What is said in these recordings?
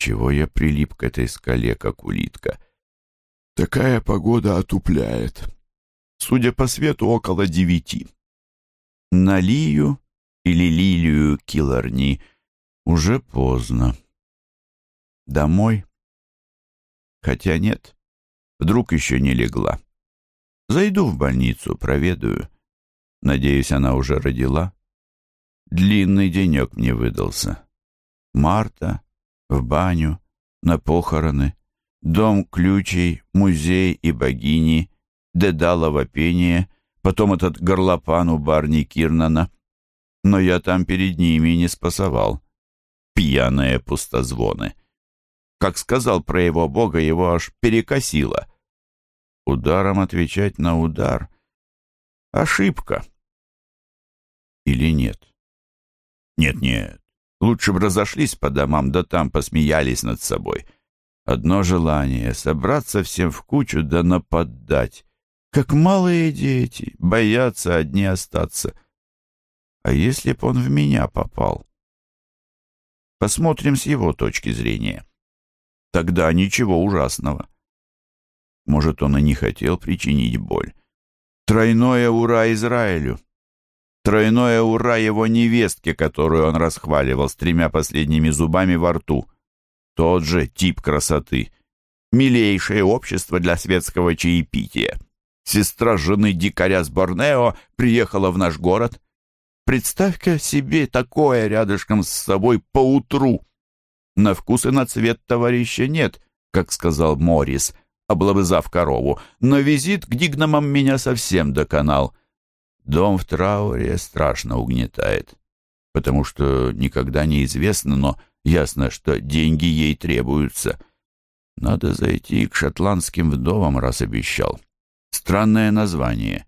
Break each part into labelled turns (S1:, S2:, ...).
S1: Чего я прилип к этой скале, как улитка? Такая погода отупляет. Судя по свету, около девяти. На Лию или Лилию Килларни уже поздно. Домой? Хотя нет, вдруг еще не легла. Зайду в больницу, проведаю. Надеюсь, она уже родила. Длинный денек мне выдался. Марта, в баню, на похороны, дом ключей, музей и богини, Дедалово пение, потом этот горлопан у барни Кирнана. Но я там перед ними не спасовал. Пьяные пустозвоны. Как сказал про его бога, его аж перекосило. Ударом отвечать на удар — ошибка. Или нет? Нет-нет, лучше бы разошлись по домам, да там посмеялись над собой. Одно желание — собраться всем в кучу да нападать. Как малые дети, боятся одни остаться. А если б он в меня попал? Посмотрим с его точки зрения. Тогда ничего ужасного. Может, он и не хотел причинить боль. Тройное ура Израилю! Тройное ура его невестке, которую он расхваливал с тремя последними зубами во рту. Тот же тип красоты. Милейшее общество для светского чаепития. Сестра жены дикаря с Борнео приехала в наш город. Представь-ка себе такое рядышком с собой поутру. На вкус и на цвет товарища нет, как сказал Моррис, облобызав корову, но визит к Дигнамам меня совсем доконал. Дом в трауре страшно угнетает, потому что никогда не известно, но ясно, что деньги ей требуются. Надо зайти к шотландским вдовам, раз обещал. Странное название.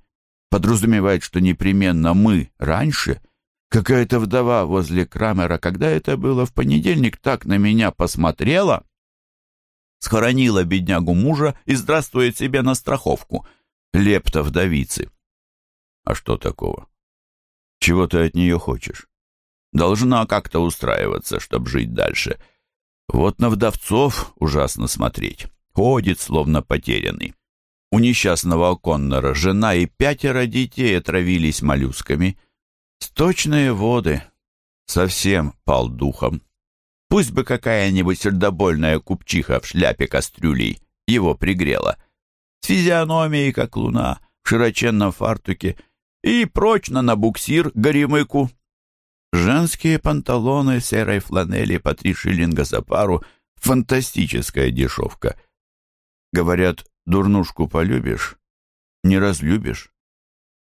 S1: Подразумевает, что непременно мы раньше. Какая-то вдова возле Крамера, когда это было в понедельник, так на меня посмотрела. Схоронила беднягу мужа и здравствует себе на страховку. Лепта вдовицы. А что такого? Чего ты от нее хочешь? Должна как-то устраиваться, чтобы жить дальше. Вот на вдовцов ужасно смотреть. Ходит, словно потерянный. У несчастного Коннора жена и пятеро детей отравились моллюсками. Сточные воды. Совсем пал духом. Пусть бы какая-нибудь сердобольная купчиха в шляпе кастрюлей его пригрела. С физиономией, как луна, в широченном фартуке — и прочно на буксир Горемыку. Женские панталоны серой фланели по три шиллинга за пару — фантастическая дешевка. Говорят, дурнушку полюбишь, не разлюбишь.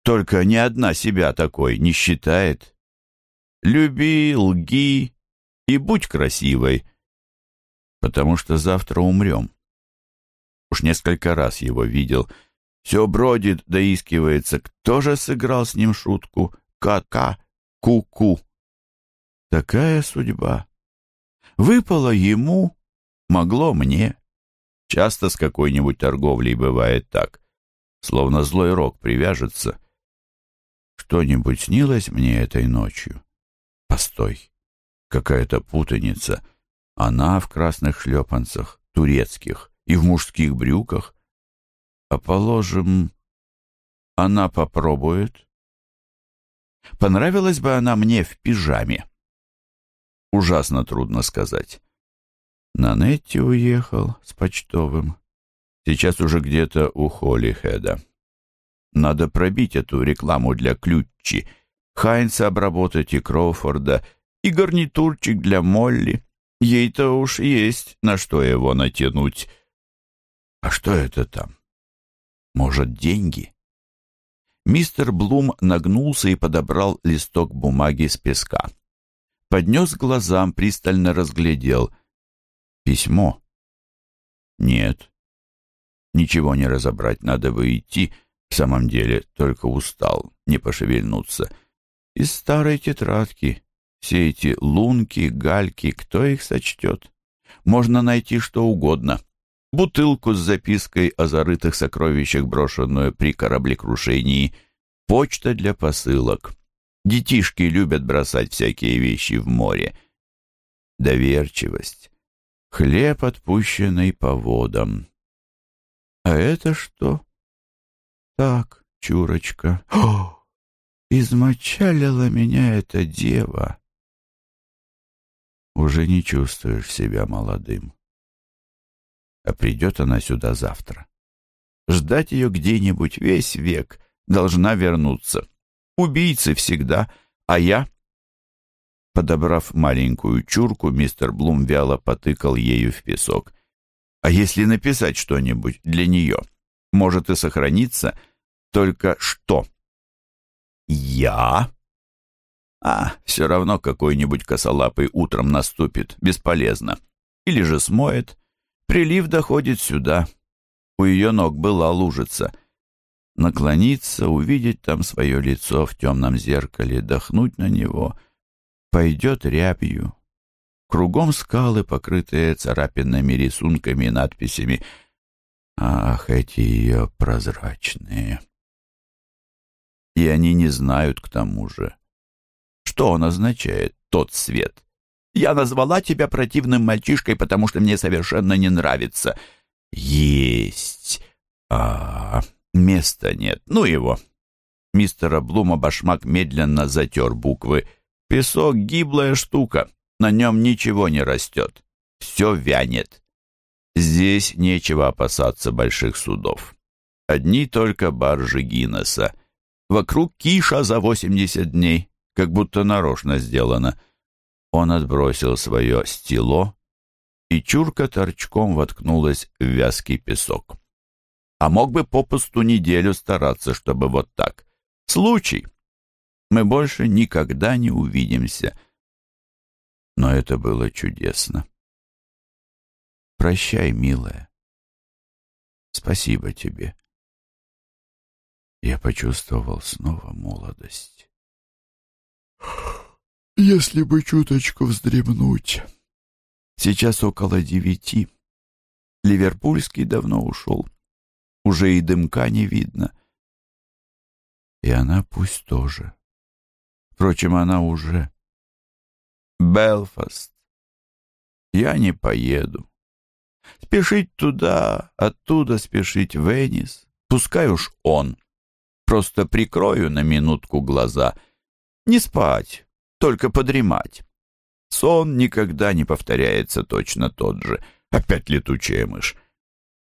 S1: Только ни одна себя такой не считает. Люби, лги и будь красивой, потому что завтра умрем. Уж несколько раз его видел — все бродит, доискивается, кто же сыграл с ним шутку. Ка-ка, ку-ку. Такая судьба. Выпало ему, могло мне. Часто с какой-нибудь торговлей бывает так. Словно злой рок привяжется. Что-нибудь снилось мне этой ночью? Постой. Какая-то путаница. Она в красных шлепанцах, турецких, и в мужских брюках. А положим, она попробует. Понравилась бы она мне в пижаме. Ужасно трудно сказать. На Нетти уехал с почтовым. Сейчас уже где-то у Холлихеда. Надо пробить эту рекламу для Ключи, Хайнца обработать и Кроуфорда, и гарнитурчик для Молли. Ей-то уж есть на что его натянуть. А что это там? Может, деньги? Мистер Блум нагнулся и подобрал листок бумаги с песка. Поднес глазам, пристально разглядел. Письмо? Нет. Ничего не разобрать, надо бы идти. В самом деле, только устал, не пошевельнуться. Из старой тетрадки. Все эти лунки, гальки, кто их сочтет? Можно найти что угодно бутылку с запиской о зарытых сокровищах, брошенную при кораблекрушении, почта для посылок. Детишки любят бросать всякие вещи в море. Доверчивость. Хлеб, отпущенный по водам. А это что? Так, чурочка. О! Измочалила меня эта дева. Уже не чувствуешь себя молодым. А придет она сюда завтра. Ждать ее где-нибудь весь век должна вернуться. Убийцы всегда, а я... Подобрав маленькую чурку, мистер Блум вяло потыкал ею в песок. А если написать что-нибудь для нее? Может и сохраниться, только что? Я? А, все равно какой-нибудь косолапый утром наступит, бесполезно. Или же смоет. Прилив доходит сюда. У ее ног была лужица. Наклониться, увидеть там свое лицо в темном зеркале, дохнуть на него — пойдет рябью. Кругом скалы, покрытые царапинными рисунками и надписями. Ах, эти ее прозрачные. И они не знают к тому же. Что он означает, тот свет? Я назвала тебя противным мальчишкой, потому что мне совершенно не нравится. Есть. А, места нет. Ну его. Мистера Блума башмак медленно затер буквы. Песок — гиблая штука, на нем ничего не растет, все вянет. Здесь нечего опасаться больших судов. Одни только баржи Гиннесса. Вокруг киша за 80 дней, как будто нарочно сделано. Он отбросил свое стело, и чурка торчком воткнулась в вязкий песок. А мог бы попусту неделю стараться, чтобы вот так. Случай мы больше никогда не увидимся. Но это было чудесно. Прощай, милая. Спасибо тебе. Я почувствовал снова молодость. Если бы чуточку вздремнуть. Сейчас около девяти. Ливерпульский давно ушел. Уже и дымка не видно. И она пусть тоже. Впрочем, она уже... Белфаст. Я не поеду. Спешить туда, оттуда спешить в Венис. Пускай уж он. Просто прикрою на минутку глаза. Не спать, только подремать. Сон никогда не повторяется точно тот же. Опять летучая мышь.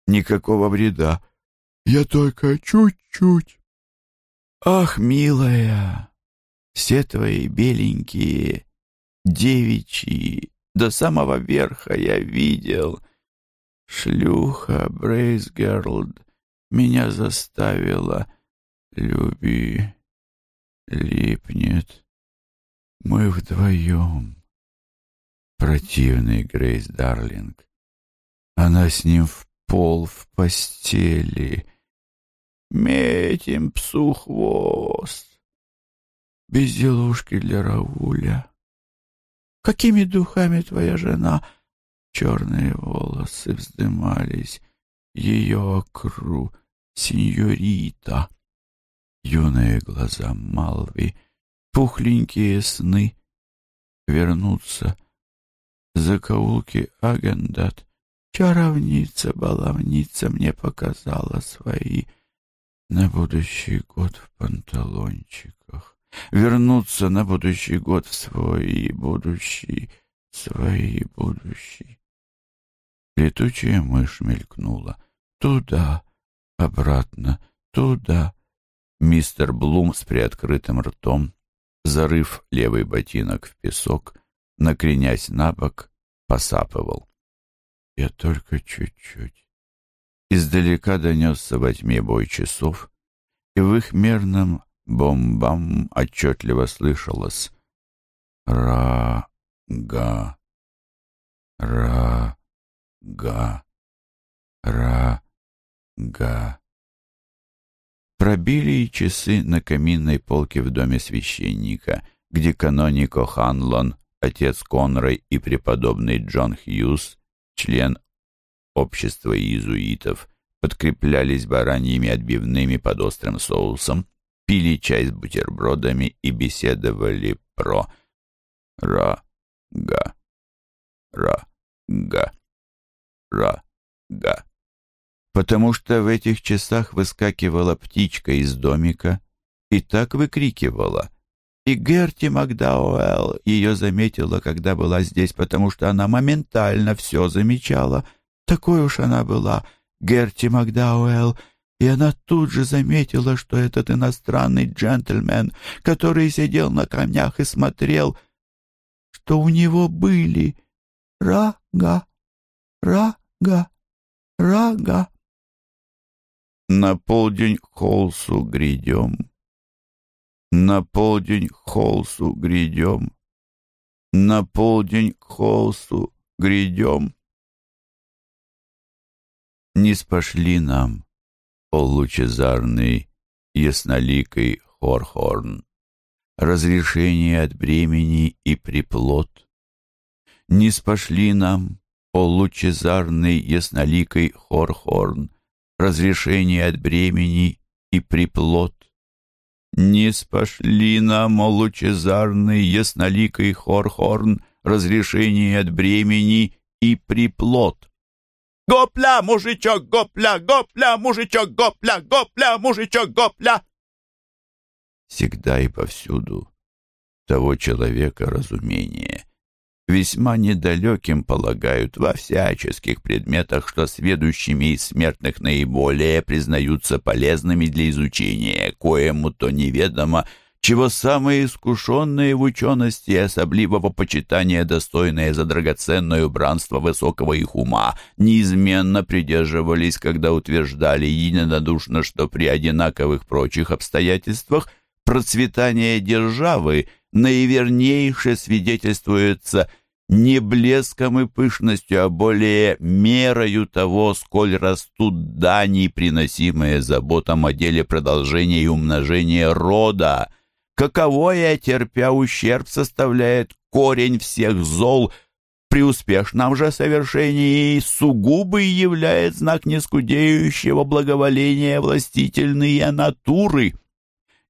S1: Никакого вреда. Я только чуть-чуть. Ах, милая, все твои беленькие, девичьи, до самого верха я видел. Шлюха Брейсгерлд меня заставила. Люби, липнет. Мы вдвоем. Противный Грейс Дарлинг. Она с ним в пол в постели. Метим псу хвост безделушки для Рауля. Какими духами твоя жена? Черные волосы вздымались, ее окру, сеньорита. Юные глаза Малви, пухленькие сны. Вернуться. Закоулки Агендат. Чаровница, баловница мне показала свои на будущий год в панталончиках вернуться на будущий год в свой будущий, свой будущий. Летучая мышь мелькнула. Туда, обратно, туда. Мистер Блум с приоткрытым ртом, зарыв левый ботинок в песок, накренясь на бок, посапывал. Я только чуть-чуть. Издалека донесся во тьме бой часов, и в их мерном Бомбам отчетливо слышалось. Ра-га, ра-га, ра-га. Пробили и часы на каминной полке в доме священника, где каноник О'Ханлон, отец Конрой и преподобный Джон Хьюз, член общества иезуитов, подкреплялись бараньими отбивными под острым соусом, пили чай с бутербродами и беседовали про ра-га, ра-га. ра-га. Потому что в этих часах выскакивала птичка из домика и так выкрикивала. И Герти Макдауэлл ее заметила, когда была здесь, потому что она моментально все замечала. Такой уж она была, Герти Макдауэлл, и она тут же заметила, что этот иностранный джентльмен, который сидел на камнях и смотрел, что у него были рага, рага, рага. На полдень Холсу грядем, на полдень Холсу грядем, на полдень Холсу грядем. Не спошли нам, о лучезарный, ясноликий Хорхорн, разрешение от бремени и приплод. Не спошли нам, о лучезарный, ясноликий Хорхорн, разрешение от бремени и приплод. Не спошли нам, о лучезарный, ясноликий Хорхорн, разрешение от бремени и приплод.
S2: Гопля, мужичок, гопля, гопля, мужичок, гопля, гопля, мужичок, гопля.
S1: Всегда и повсюду того человека разумение. Весьма недалеким полагают во всяческих предметах, что сведущими из смертных наиболее признаются полезными для изучения, коему то неведомо, чего самые искушенные в учености особливого почитания, достойные за драгоценное убранство высокого их ума, неизменно придерживались, когда утверждали единодушно, что при одинаковых прочих обстоятельствах процветание державы наивернейше свидетельствуется не блеском и пышностью, а более мерою того, сколь растут дани, приносимые заботам о деле продолжения и умножения рода, каковое, терпя ущерб, составляет корень всех зол, при успешном же совершении сугубый являет знак нескудеющего благоволения властительные натуры.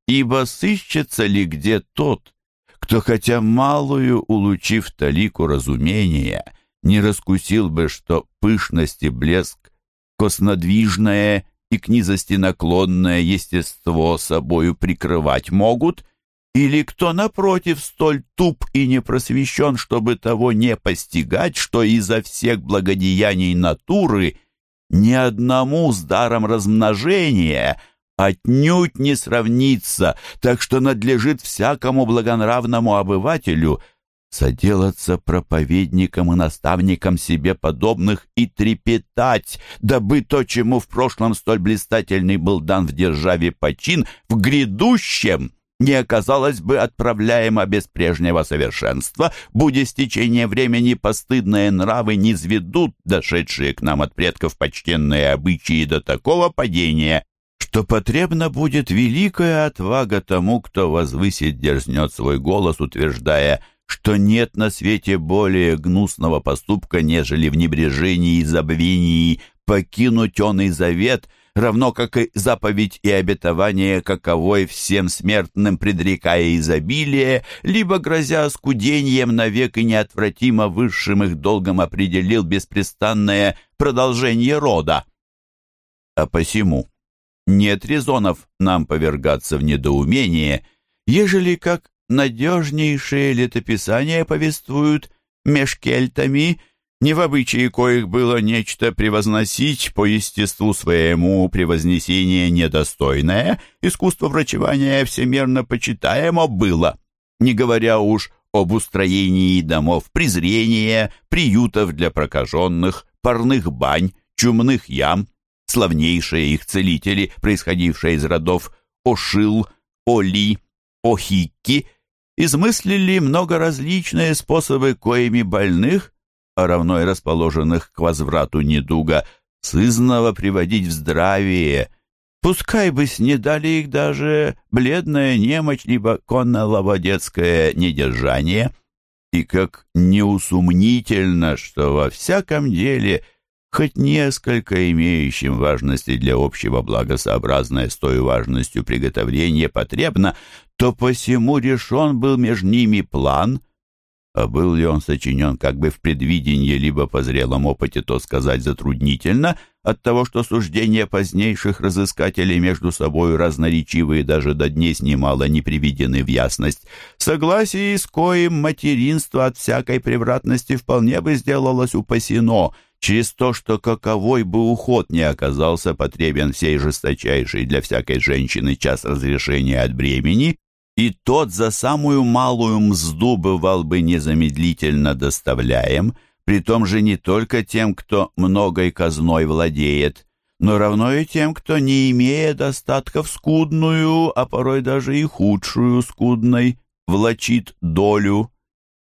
S1: Ибо сыщется ли где тот, кто, хотя малую, улучив талику разумения, не раскусил бы, что пышность и блеск, коснодвижное и к низости наклонное естество собою прикрывать могут — или кто, напротив, столь туп и не просвещен, чтобы того не постигать, что изо всех благодеяний натуры ни одному с даром размножения отнюдь не сравнится, так что надлежит всякому благонравному обывателю соделаться проповедником и наставником себе подобных и трепетать, дабы то, чему в прошлом столь блистательный был дан в державе почин, в грядущем — не оказалось бы отправляемо без прежнего совершенства, будь стечение времени постыдные нравы не зведут дошедшие к нам от предков почтенные обычаи до такого падения, что потребна будет великая отвага тому, кто возвысит, дерзнет свой голос, утверждая, что нет на свете более гнусного поступка, нежели в небрежении и забвении покинуть он и завет — равно как и заповедь и обетование, каковой всем смертным предрекая изобилие, либо грозя скудением навек и неотвратимо высшим их долгом определил беспрестанное продолжение рода. А посему нет резонов нам повергаться в недоумение, ежели как надежнейшие летописания повествуют меж кельтами — не в обычае коих было нечто превозносить по естеству своему превознесение недостойное, искусство врачевания всемерно почитаемо было, не говоря уж об устроении домов презрения, приютов для прокаженных, парных бань, чумных ям, славнейшие их целители, происходившие из родов Ошил, Оли, Охикки, измыслили многоразличные способы, коими больных а равно и расположенных к возврату недуга, сызново приводить в здравие. Пускай бы снедали их даже бледная немочь, либо конно-ловодетское недержание. И как неусумнительно, что во всяком деле хоть несколько имеющим важности для общего блага сообразное с той важностью приготовления потребно, то посему решен был между ними план — а был ли он сочинен как бы в предвидении, либо по зрелом опыте, то сказать затруднительно, от того, что суждения позднейших разыскателей между собою разноречивые даже до дней немало не приведены в ясность. Согласие с коим материнство от всякой превратности вполне бы сделалось упасено, через то, что каковой бы уход не оказался потребен всей жесточайшей для всякой женщины час разрешения от бремени, и тот за самую малую мзду бывал бы незамедлительно доставляем, при том же не только тем, кто многой казной владеет, но равно и тем, кто, не имея достатков скудную, а порой даже и худшую скудной, влачит долю.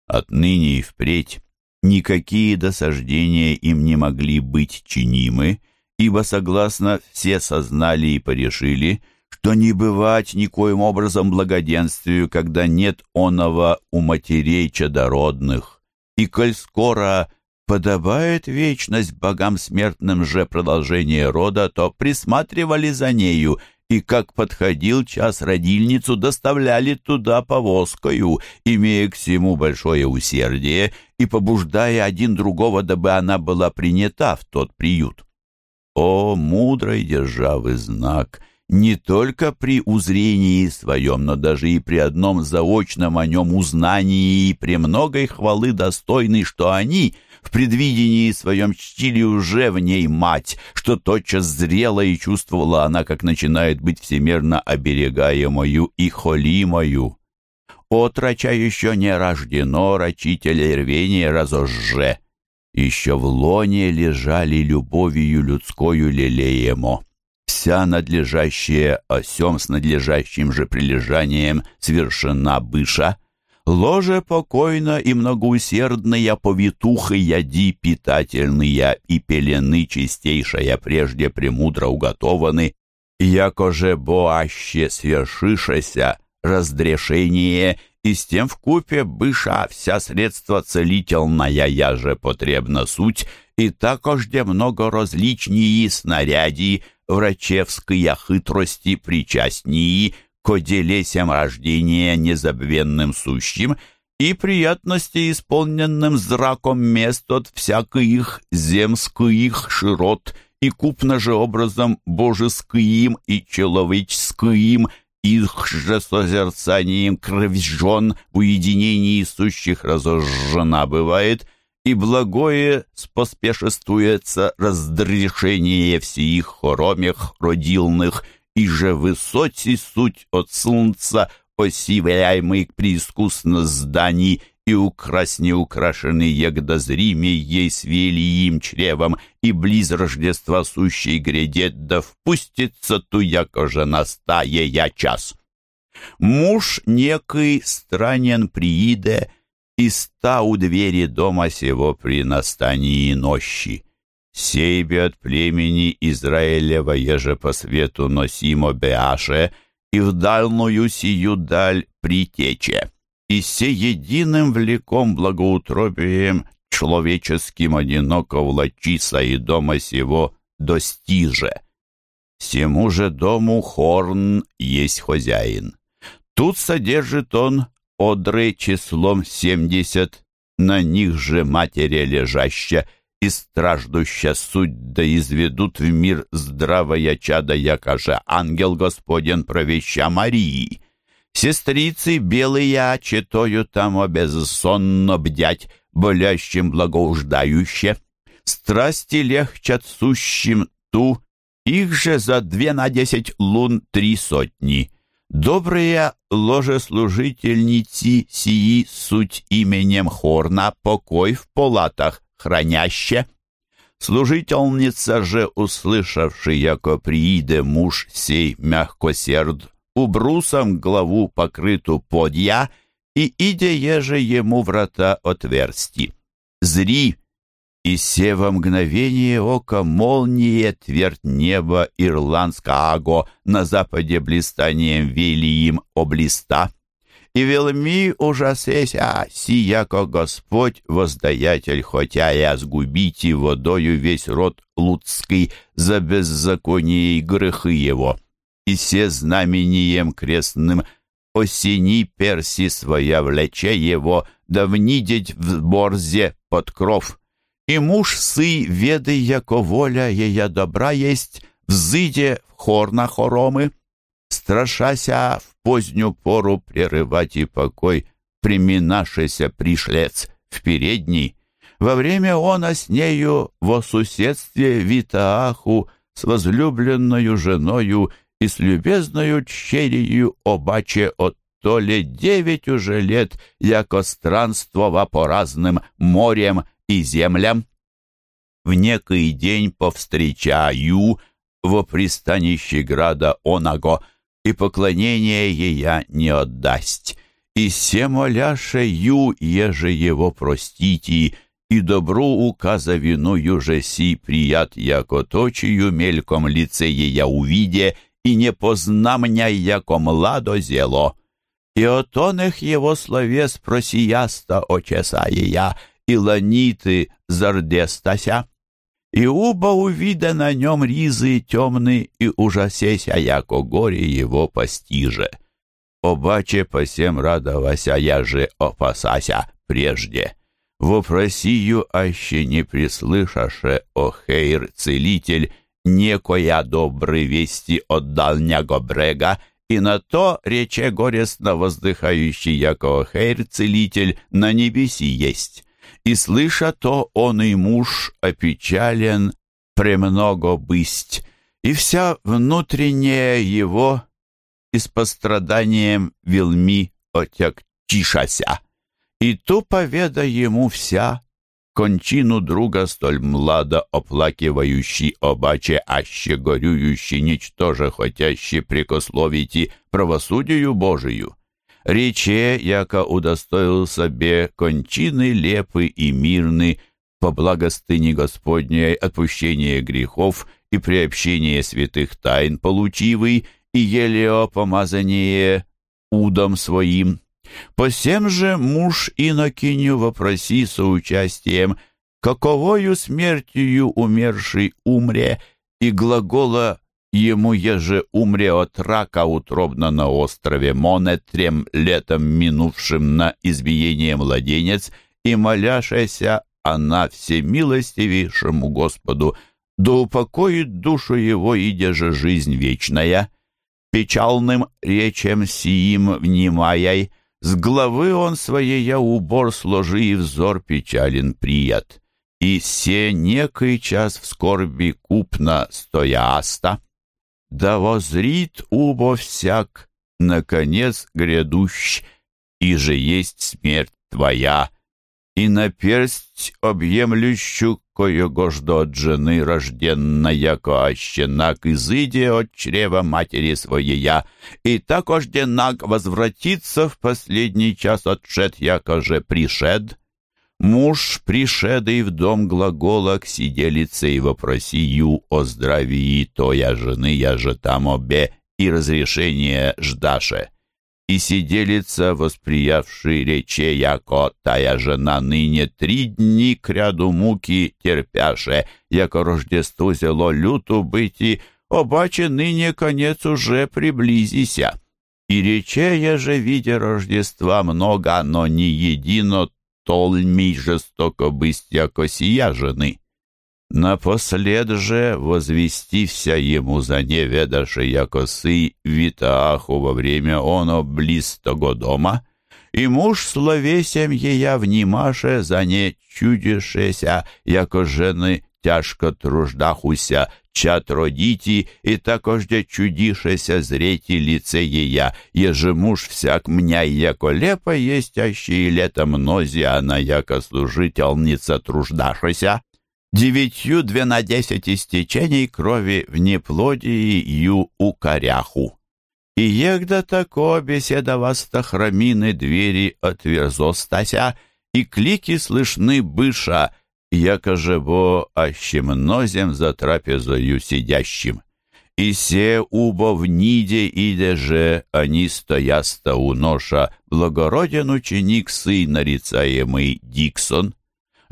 S1: Отныне и впредь никакие досаждения им не могли быть чинимы, ибо, согласно, все сознали и порешили — что не бывать никоим образом благоденствию, когда нет оного у матерей чадородных. И коль скоро подобает вечность богам смертным же продолжение рода, то присматривали за нею, и как подходил час родильницу, доставляли туда повозкою, имея к всему большое усердие и побуждая один другого, дабы она была принята в тот приют. О, мудрой державы знак! не только при узрении своем, но даже и при одном заочном о нем узнании и при многой хвалы достойный, что они в предвидении своем чтили уже в ней мать, что тотчас зрела и чувствовала она, как начинает быть всемерно оберегаемою и холимою. Отрача еще не рождено, рачителя рвения разожже. Еще в лоне лежали любовью людскою лелеемо. Вся надлежащая осем с надлежащим же прилежанием свершена быша, ложе покойно и многоусердная повитухи яди питательные и пелены чистейшая прежде премудро уготованы, якоже боаще свершишеся разрешение, и с тем в купе быша вся средства целительная я же потребна суть, и такожде много различнее снаряди, врачевские хитрости причастнии к оделесям рождения незабвенным сущим и приятности исполненным зраком мест от всяких земских широт и купно же образом божеским и человеческим их же созерцанием кровь в уединении сущих разожжена бывает — и благое споспешествуется разрешение всех хоромех родилных, и же высоти суть от солнца, осивляемый преискусно зданий, и украсне украшенный егда зриме ей свели им чревом, и близ Рождества сущей грядет, да впустится ту, якоже настае я час. Муж некий странен прииде, и ста у двери дома сего при настании нощи. Сейбе от племени Израилева еже по свету носимо Беаше, и в дальную сию даль притече. И се единым влеком благоутробием человеческим одиноко влачиса и дома сего достиже. Всему же дому Хорн есть хозяин. Тут содержит он одры числом семьдесят, на них же матеря лежаща, и страждуща суть да изведут в мир здравая чада, якоже ангел Господен провеща Марии. Сестрицы белые четою там обезсонно бдять, болящим благоуждающе. Страсти легчат сущим ту, их же за две на десять лун три сотни. Добрые ложеслужительницы сии суть именем Хорна покой в палатах храняще. Служительница же, услышавший, яко прииде муж сей мягкосерд, убрусом главу покрыту подья, и иде еже ему врата отверсти. Зри, и се во мгновение ока молния твердь неба Ирландского на западе блистанием велиим облиста. И велми ужасеся, сияко Господь, воздаятель, хотя я сгубите водою весь род луцкий за беззаконие и грехы его. И се знамением крестным осени перси своя влече его да внидеть в борзе под кров. И муж сы, веды, яко воля ея добра есть, взыде в хор на хоромы, страшася в позднюю пору прерывать и покой, приминашися пришлец в передней, во время она с нею во соседстве Витааху с возлюбленную женою и с любезною черею обаче от то ли девять уже лет, яко странствова по разным морям и землям. В некий день повстречаю во пристанище града Онаго, и поклонение ея не отдасть. И се моляше ю, еже его простите, и добру указа вину юже си прият, яко точию мельком лице ея увиде, и не позна меня, яко младо зело. И от оных его словес просияста очеса ея, и ланиты зардестася. И уба увида на нем ризы темны, и ужасеся, яко горе его постиже. Обаче по всем радовася, я же опасася прежде. Вопросию аще не прислышаше, о хейр, целитель, некоя добры вести от дальнего брега, и на то рече горестно воздыхающий, яко хейр, целитель, на небеси есть. И слыша то, он и муж опечален, премного бысть, и вся внутренняя его и с постраданием велми отяк тишася. И ту поведа ему вся, кончину друга столь младо оплакивающий обаче, аще горюющий, ничтоже хотящий прикословить правосудию Божию. Рече, яко удостоил себе кончины лепы и мирны, по благостыне Господней отпущение грехов и приобщение святых тайн получивый, и елео помазание удом своим. По всем же муж инокиню вопроси соучастием, каковою смертью умерший умре, и глагола ему еже умре от рака утробно на острове Монетрем летом минувшим на избиение младенец, и моляшася она всемилостивейшему Господу, да упокоит душу его, идя же жизнь вечная. Печалным речем сиим внимаяй, с главы он своей убор сложи и взор печален прият. И се некий час в скорби купна стояста, да возрит убо всяк, наконец грядущ, и же есть смерть твоя, и на персть объемлющу, коего жду от жены рожденна, яко ощенак изыде от чрева матери своея, и так ожденак возвратится в последний час отшед, яко же пришед. Муж, пришедый в дом глагола к сиделице и вопросию о здравии тоя жены, я же там обе, и разрешение ждаше. И сиделица, восприявший рече, яко тая жена ныне три дни к ряду муки терпяше, яко Рождество зело люту быти, обаче ныне конец уже приблизися. И рече я же, видя Рождества много, но не едино толмей жестоко бысть, яко сия жены. Напослед же возвести вся ему за неведаше, яко сы Витааху во время оно близ того дома, и муж словесем ея внимаше за не чудишеся, яко жены тяжко труждахуся, чат родити, и такожде чудишеся зрети лице ея, еже муж всяк меня, яко лепо естящий лето мнози, она яко служительница труждашеся девятью двенадесяти стечений крови в неплодии ю укоряху. И егда тако беседа вас храмины двери отверзостася, и клики слышны быша, якоже бо ащемнозем за трапезою сидящим. И се убо в ниде иде же, они стояста у ноша, благороден ученик сын нарицаемый Диксон,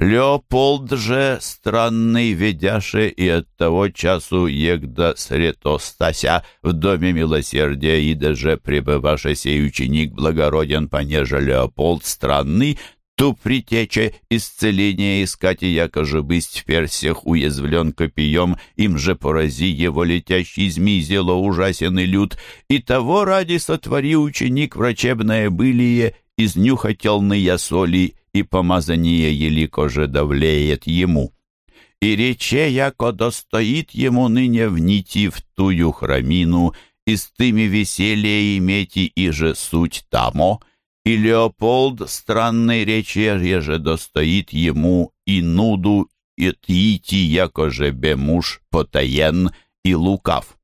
S1: Леополд же, странный ведяше, и от того часу егда срето стася в доме милосердия, и даже пребываше сей ученик благороден, понеже Леополд странный, ту притече исцеления искать, и якоже бысть в персях уязвлен копьем, им же порази его летящий змей зело ужасен и лют, и того ради сотвори ученик врачебное былие, изнюхательные соли, и помазание елико же давлеет ему. И рече, яко достоит ему ныне внити в тую храмину, и с тыми веселье имети и же суть тамо, и Леополд странной речи же достоит ему и нуду, и тити, яко же бемуж потаен и лукав.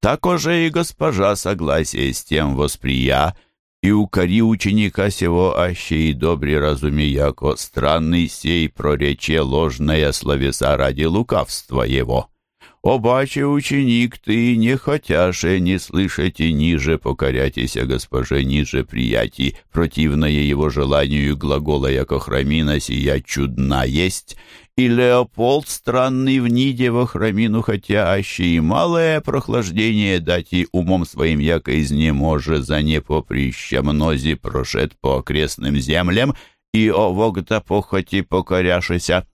S1: Такоже и госпожа согласие с тем восприя, и укори ученика сего аще и добре разуми, яко странный сей прорече ложная словеса ради лукавства его. Обаче, ученик, ты не хотяше не слышать и ниже покорятися госпоже, ниже приятий, противное его желанию глагола, яко храмина сия чудна есть, и Леопольд странный в ниде во храмину, хотя аще и малое прохлаждение дать и умом своим, яко изнеможе за непоприще мнози прошед по окрестным землям, и овогда похоти покоряшися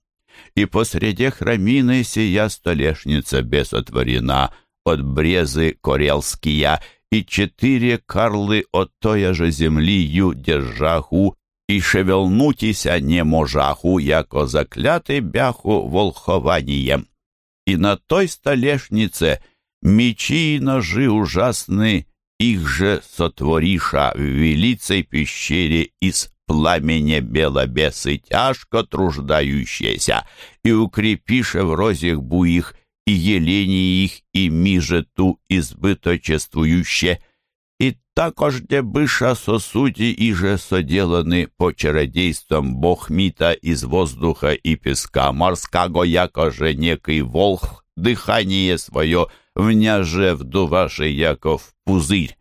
S1: и посреди храмины сия столешница бесотворена от брезы корелския, и четыре карлы от тоя же земли ю держаху, и шевелнутися не можаху, яко заклятый бяху волхованием. И на той столешнице мечи и ножи ужасны, их же сотвориша в велицей пещере из пламене белобесы тяжко труждающиеся, и укрепише в розях буих, и елени их, и миже ту избыточествующе. И також де быша сосуди и же соделаны по чародействам бог Мита из воздуха и песка морского, якоже некий волх, дыхание свое вняже вдуваше яков пузырь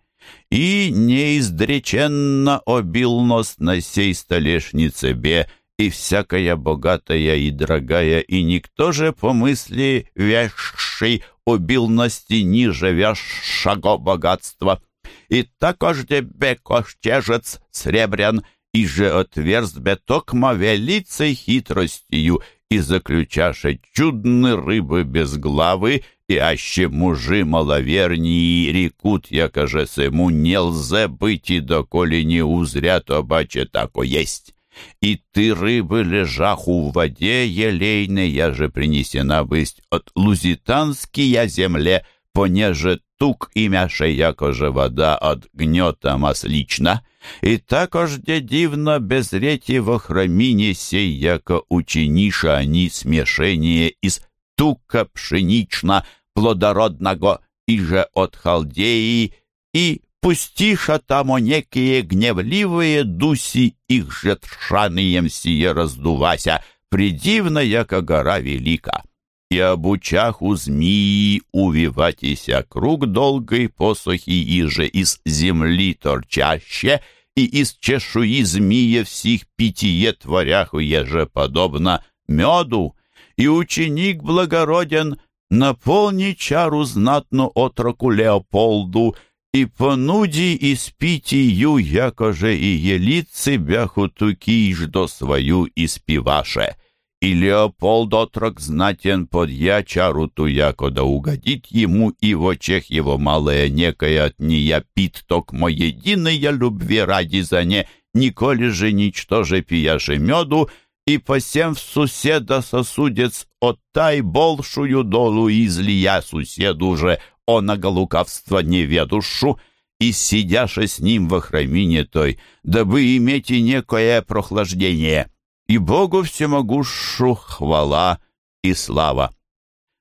S1: и неиздреченно обил нос на сей столешнице бе, и всякая богатая и дорогая, и никто же по мысли вящий обилности ниже вящего богатства. И також бе кощежец сребрян, и же отверст бе токма велицей хитростью, и заключаше чудны рыбы без главы, и аще мужи маловернії рекут, якоже сему нельзе быть и доколе не узрят обаче тако есть. И ты рыбы лежаху в воде елейной, же принесена бысть от лузитанския земле, понеже тук и мяше, якоже вода от гнета маслична. И також де дивно безрети во храмине сей, яко учениша они смешение из тука пшенична плодородного и же от Халдеи, и пустиша тамо некие гневливые дуси, их же тшанием сие раздувася, придивно, яко гора велика. И обучах у змеи увиватися круг долгой посохи, и же из земли торчаще, и из чешуи змея всех питие творяху еже подобно меду, и ученик благороден наполни чару знатну отроку Леополду, и понуди испитию, якоже и елицы бяху тукиш до свою испиваше. И Леопольд отрок знатен под я чару ту, яко да угодит ему, и в очах его малая некая от нея пит, токмо единая любви ради за не, николи же ничтоже пияше меду, и посем в суседа сосудец оттай большую долу излия суседу же, оного лукавства неведушу, и сидяше с ним во храмине той, дабы иметь и некое прохлаждение. И Богу всемогушу хвала и слава.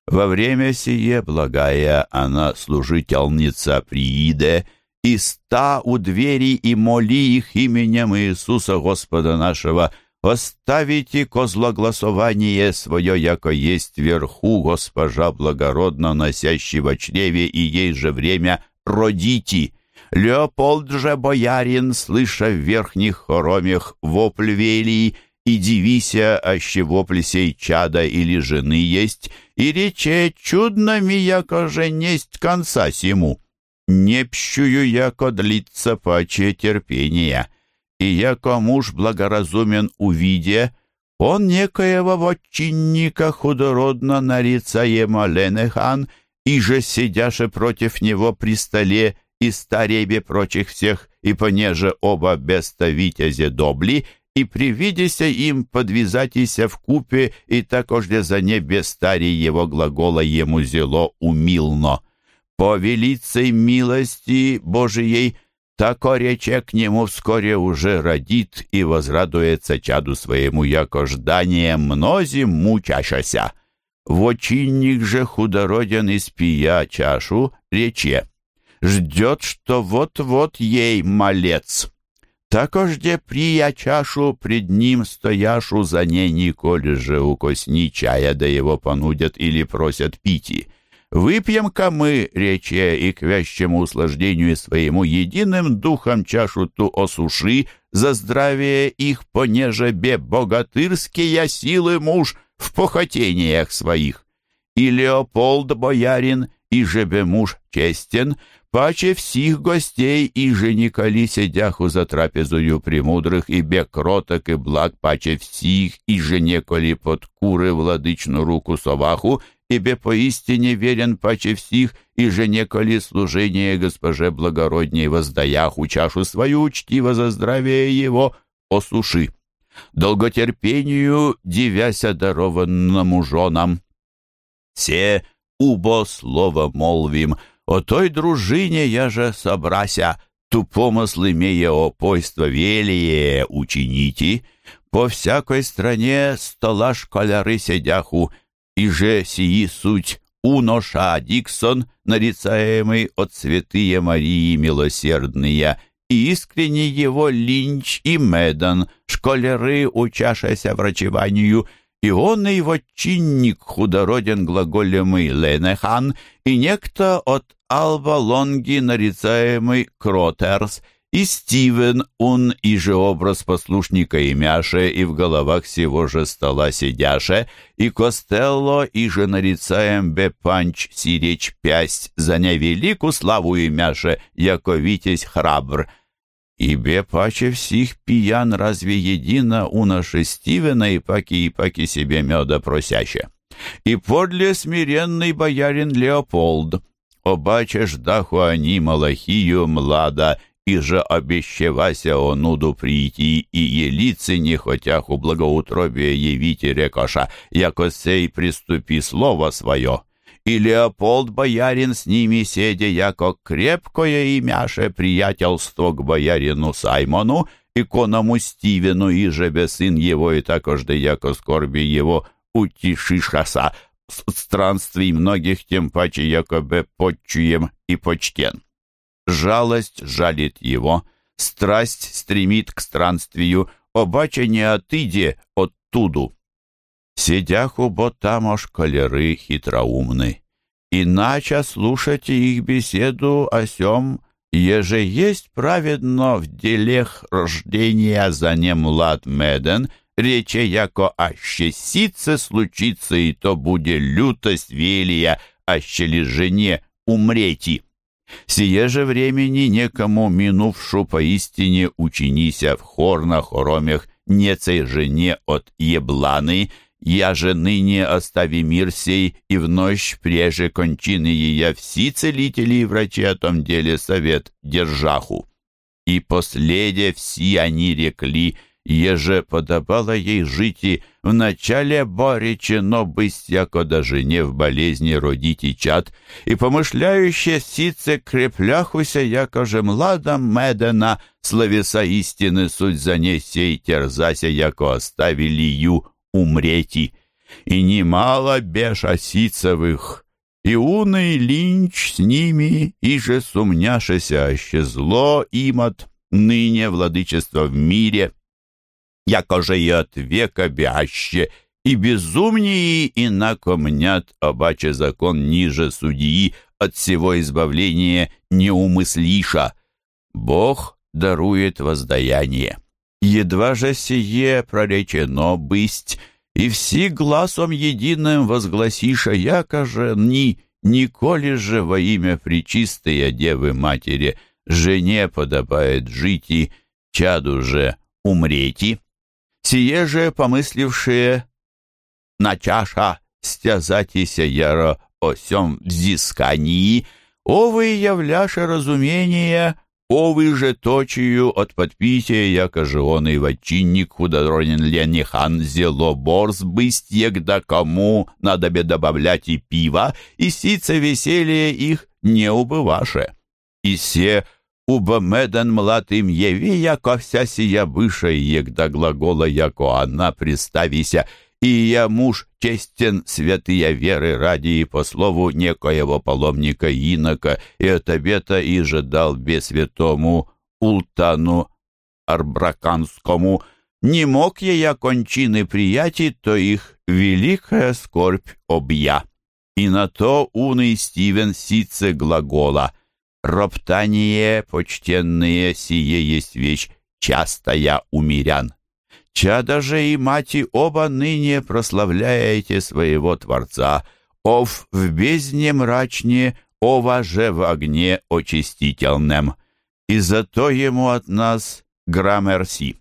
S1: Во время сие благая она служительница Прииде, и ста у двери и моли их именем Иисуса Господа нашего – Оставите козлогласование свое, яко есть вверху, госпожа благородно носящий во чреве, и ей же время родите. Леопольд же боярин, слыша в верхних хоромях вопль велий, и дивися, аще вопль сей чада или жены есть, и рече чудно ми, яко же несть конца сему. Не пщую, яко длится паче терпения» и яко муж благоразумен увидя, он некоего вотчинника худородно нарицаема Ленехан, и же сидяше против него при столе и старебе прочих всех, и понеже оба беста витязе добли, и привидися им подвязатися в купе, и такожде за небе старі его глагола ему зело умилно. По велицей милости Божией тако рече к нему вскоре уже родит и возрадуется чаду своему, яко ждание мнозим мучащася. Вочинник же худороден испия чашу, рече, ждет, что вот-вот ей малец. Такожде прия чашу пред ним стояшу за ней николи же укосни чая, да его понудят или просят пити. Выпьем-ка мы, рече, и к вящему услаждению своему единым духом чашу ту осуши, за здравие их понеже бе богатырские силы муж в похотениях своих. И Леополд боярин, и жебе муж честен, Паче всіх гостей і же Николи сидяху за трапезою премудрых, и бе кроток и благ паче всіх, і же неколи под куры владычну руку соваху, и бе поистине верен паче всіх, и же неколи служение госпоже благородней воздаяху чашу свою учтиво за здравие его осуши. Долготерпению дивяся дарованному женам. Се убо слово молвим — о той дружине я же собрася, ту помыслы имея о пойство велие учините, по всякой стране стола школяры сидяху, и же сии суть. Уноша Диксон, нарицаемый от святые Марии милосердные, и искренне его Линч и Медан, школяры, учашася врачеванию, и он и его чинник худороден глаголемый Ленехан, и некто от Алба Лонги, нарицаемый Кротерс, и Стивен, он и же образ послушника и мяше, и в головах всего же стола сидяше, и Костелло, и же нарицаем Бепанч сиречь пясть, за невелику славу и мяше, яко витязь храбр, Ибе паче всіх пиян разве едино у наши Стивена и паки и паки себе меда просяще. И подле смиренный боярин Леополд, обаче ждаху они Малахию млада, и же обещевася онуду прийти, и елицы не хотях у благоутробия явите рекоша, яко сей приступи слово свое и Леополд боярин с ними седя, яко крепкое имяше приятельство к боярину Саймону, иконому Стивену, и жебе сын его, и такожде яко скорби его утишишаса, странствий многих, тем паче якобы почуем и почтен. Жалость жалит его, страсть стремит к странствию, обаче не отыде оттуду. Сидяху бо тамо шкалеры хитроумны. Иначе слушайте их беседу о сем, еже есть праведно в делех рождения за нем лад меден, рече яко аще сице случится, и то буде лютость велия, аще ли жене умрети. Сие же времени некому минувшу поистине учинися в хорнах хоромях нецей жене от ебланы, я же ныне остави мир сей, и в ночь преже кончины ее все целители и врачи о том деле совет держаху. И последе все они рекли, еже подобало ей жить и в начале боречено быть, яко даже не в болезни родить и чад, и помышляющие сице крепляхуся, яко же младом медена, словеса истины суть за ней сей терзася, яко оставили ю умрети, и немало бешасицевых, и уный линч с ними, и же сумняшеся аще зло им от ныне владычество в мире, якоже и от века бяще, и безумнее инако мнят обаче закон ниже судьи от всего избавления не умыслиша. Бог дарует воздаяние. Едва же сие проречено бысть, и все глазом единым возгласиша, яко же ни, николи же во имя Пречистая Девы Матери жене подобает жить и чаду же умрети. Сие же помыслившие на чаша стязатися яро о сём взискании, овы являше разумение, овы же точию от подписия, яко же он и ватчинник худоронен ленихан зело борс бысть, егда кому надо бы добавлять и пива, и сица веселье их не убываше. И се Уба меден млатым еви, яко вся сия выше, егда глагола, яко она приставися, и я муж честен святыя веры ради и по слову некоего паломника инока, и от обета и же дал бе святому Ултану Арбраканскому, не мог я кончины приятий, то их великая скорбь объя. И на то уный Стивен сице глагола — Роптание, почтенные, сие есть вещь частая у мирян. Чада же и мати оба ныне прославляете своего Творца, ов в бездне мрачне, ова же в огне очистительном. И зато ему от нас грамерси.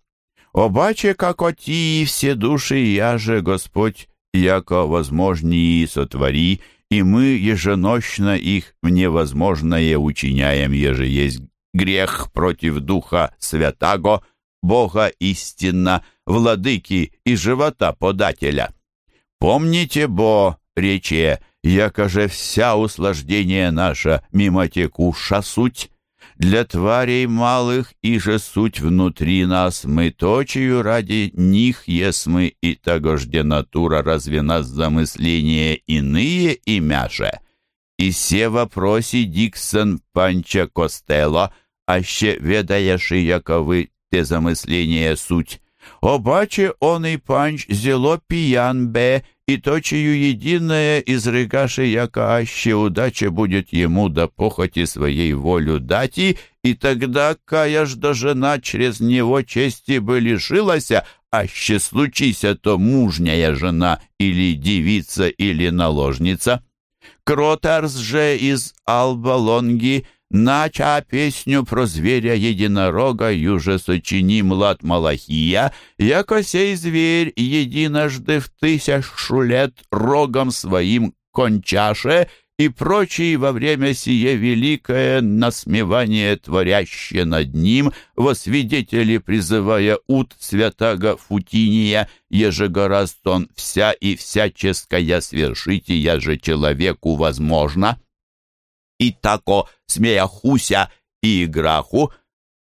S1: Обаче, как оти все души, я же, Господь, яко возможнее сотвори, и мы еженощно их в невозможное учиняем, еже есть грех против Духа Святаго, Бога истинно, владыки и живота подателя. Помните, бо, рече, яко же вся услаждение наша мимо текуша суть, для тварей малых и же суть внутри нас, мы точию ради них есмы, и тогожде натура разве нас замысления иные имяше. И все вопроси Диксон Панча Костелло, аще ведаеши, яковы те замысления суть. Обаче он и панч зело пиян бе, и точию единое изрыгаше, яко аще удача будет ему до похоти своей волю дати, и тогда каяж да жена через него чести бы лишилася, аще случися то мужняя жена или девица или наложница. Кротарс же из Албалонги нача песню про зверя единорога юже сочини млад Малахия, яко сей зверь единожды в тысячу лет рогом своим кончаше и прочие во время сие великое насмевание творящее над ним, во свидетели призывая ут святаго Футиния, ежегораст он вся и всяческая свершите, я же человеку возможно и тако смеяхуся и играху,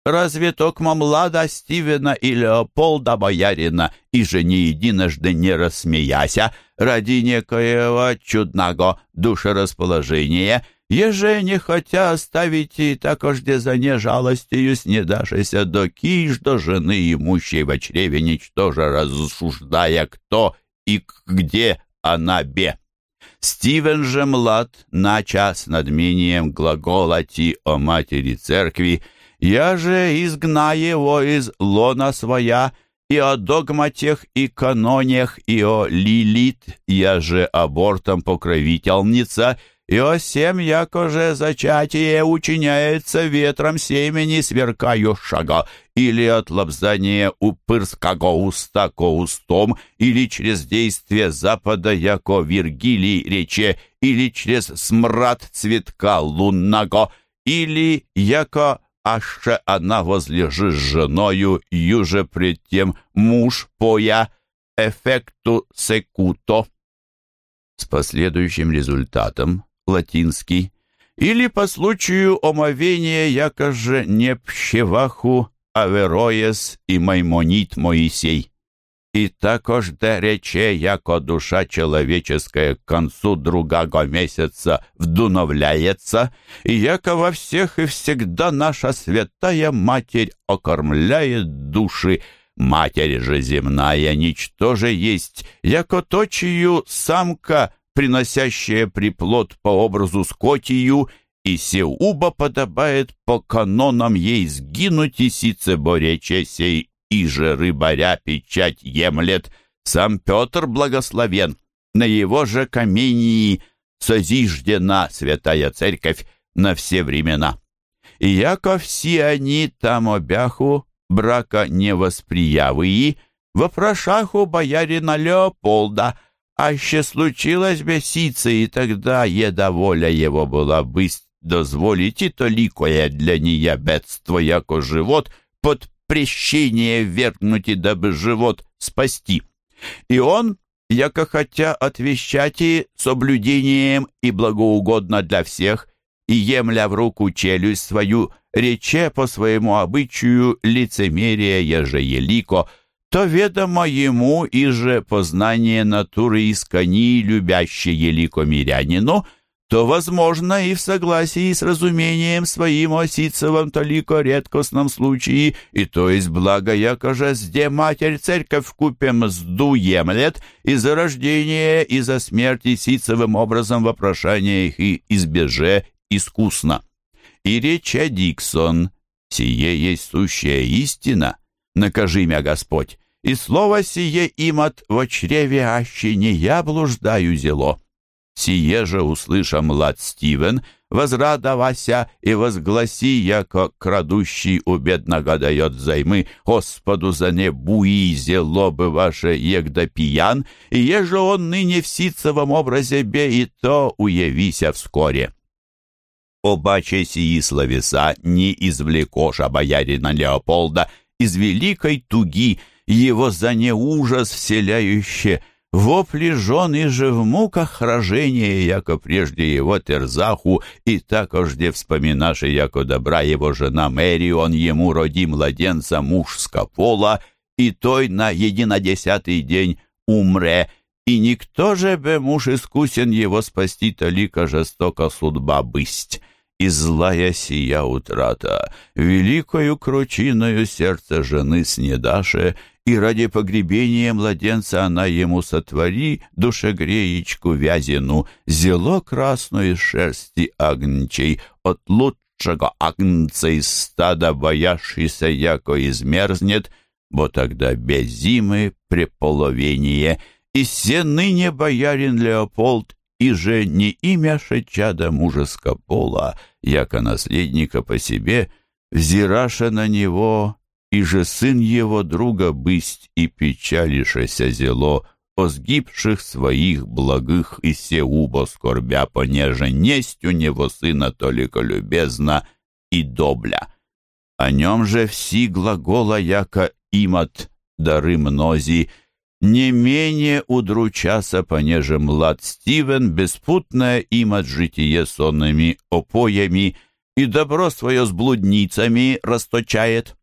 S1: разве токмо млада Стивена и Леополда Боярина, и же не единожды не рассмеяся, ради некоего чудного душерасположения, еже не хотя оставить и такожде за нежалостью снедашися до киш до жены имущей в чреве, ничтоже рассуждая, кто и где она бе. Стивен же млад, нача с надмением глаголати о матери церкви, «Я же изгна его из лона своя, и о догматех и канонях, и о лилит, я же абортом покровительница, и о сем якоже зачатие учиняется ветром семени сверкающего, или от лобзания упырского уста ко устом, или через действие запада, яко Виргилий рече, или через смрад цветка лунного, или яко аше она возлежит с женою, юже пред тем муж поя, эффекту секуто. С последующим результатом латинский, или по случаю омовения якоже не пщеваху Авероес и Маймонит Моисей. И також де рече, яко душа человеческая к концу другого месяца вдуновляется, и яко во всех и всегда наша святая Матерь окормляет души, Матерь же земная ничтоже есть, яко точию самка приносящая приплод по образу скотию, и Сеуба подобает по канонам ей сгинуть и сице борече сей, и же рыбаря печать емлет. Сам Петр благословен, на его же камении созиждена святая церковь на все времена. И яко все они там обяху, брака не восприявые, вопрошах у боярина Леополда, аще случилось беситься, и тогда еда воля его была бысть дозволить и толикое для нея бедство, яко живот, под прещение вергнуть и дабы живот спасти. И он, яко хотя отвещать и соблюдением и благоугодно для всех, и емля в руку челюсть свою, рече по своему обычаю лицемерие еже елико, то ведомо ему и же познание натуры искони, любящее елико мирянину, то, возможно, и в согласии с разумением своим о толико редкостном случае, и то есть благо якоже сде матерь церковь купем сду емлет, и за рождение, и за смерть, и образом вопрошания их и избеже искусно. И реча Диксон, сие есть сущая истина, накажи мя Господь, и слово сие имат в чреве аще не я блуждаю зело. Сие же услыша млад Стивен, возрада Вася и возгласи, яко крадущий у бедного дает займы, Господу за не буи зело бы ваше егда пьян, и еже он ныне в ситцевом образе бе, и то уявися вскоре. Обаче сии словеса не извлекоша боярина Леополда из великой туги, его за не ужас вселяюще, вопли жены же в муках рожения, яко прежде его терзаху, и такожде вспоминаши, яко добра его жена Мэри, он ему роди младенца мужска пола, и той на единодесятый день умре, и никто же бе муж искусен его спасти, толика жестока судьба бысть. И злая сия утрата, великою кручиною сердце жены снедаше, и ради погребения младенца она ему сотвори душегреечку вязину, зело красную из шерсти агнчей, от лучшего агнца из стада, боявшийся, яко измерзнет, бо тогда без зимы преполовение, и все ныне боярин Леополд и же не имя чада мужеско пола, яко наследника по себе, взираша на него, и же сын его друга бысть и печалишеся зело, о сгибших своих благых и се убо скорбя, понеже несть у него сына толика любезна и добля. О нем же все глагола яко имат дары мнози, не менее удручаса, понеже млад Стивен беспутное им от житие сонными опоями и добро свое с блудницами расточает.